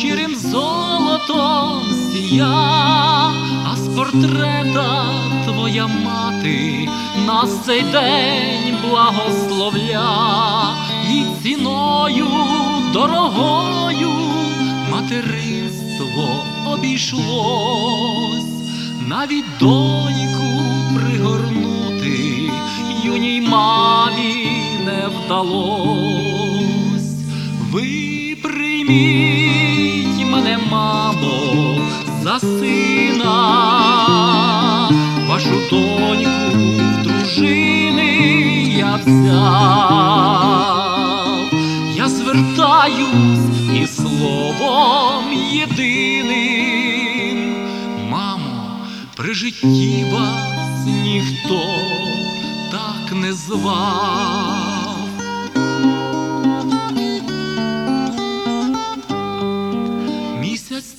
щирим золотом сія, а з портрета твоя мати нас цей день благословля і ціною дорогою материнство обійшлось, навіть доньку пригорнути юній мамі не вдалось. Ви прийміть за сина, вашу доньку в дружини я взяв, я звертаюсь і словом єдиним, мамо, при житті вас ніхто так не звав. Місяць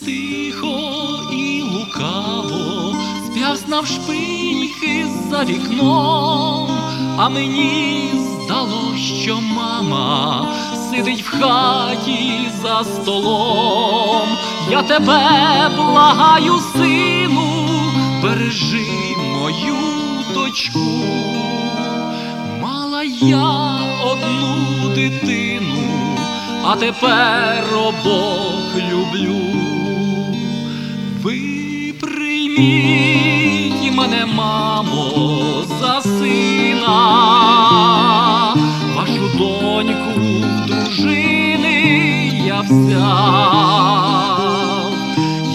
навшпиньки за вікном, а мені здалось, що мама сидить в хаті за столом. Я тебе благаю, сину, бережи мою дочку. Мала я одну дитину, а тепер обох люблю. Ви прийміть мене, мамо, за сина, вашу доньку дружини я взяв,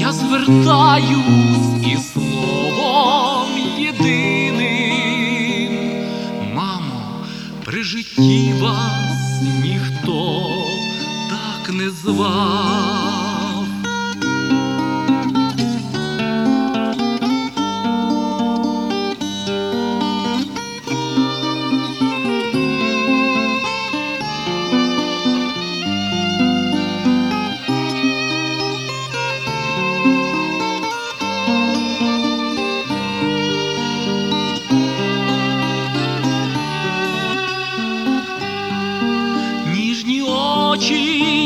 я звертаюсь і словом єдиним, мамо, при житті вас ніхто так не звав.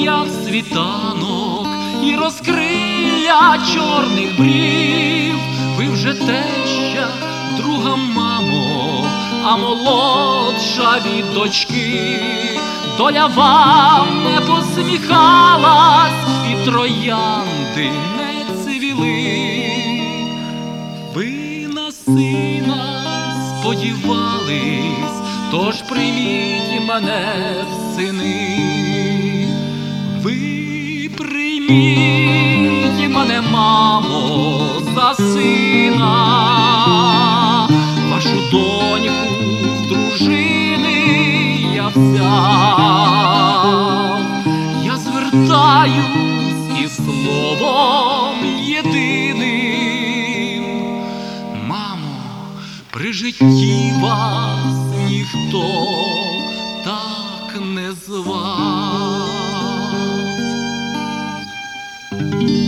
Як світанок, і розкриття чорних брів. Ви вже теща, друга мамо, а молодша від дочки. Доля вам не посміхалась, і троянди не цвіли. Ви на сина сподівались, тож прийміть мене в сини. Ви прийміть мене, мамо, за сина, вашу доньку в дружини я взяв, я звертаюсь і словом єдиним. Мамо, при житті вас ніхто так не звав. Thank you.